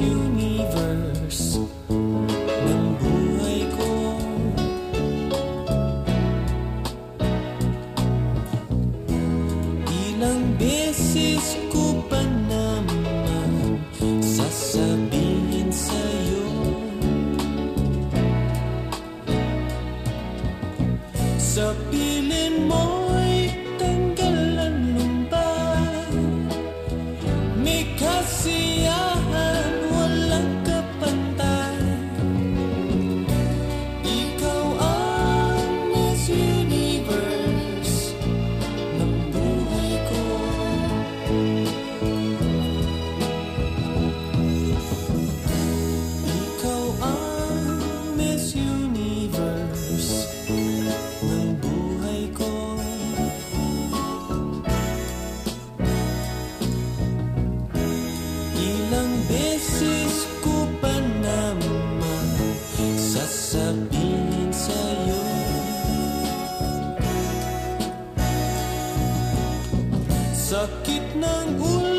universe. Ng buhay ko Ilang beses ko pa sakit ng ulo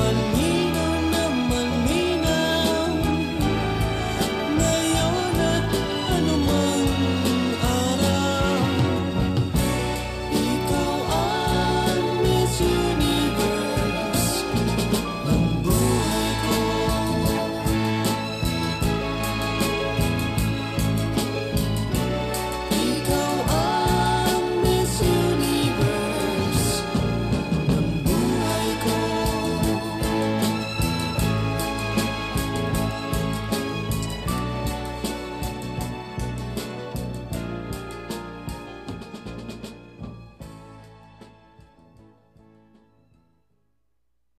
woman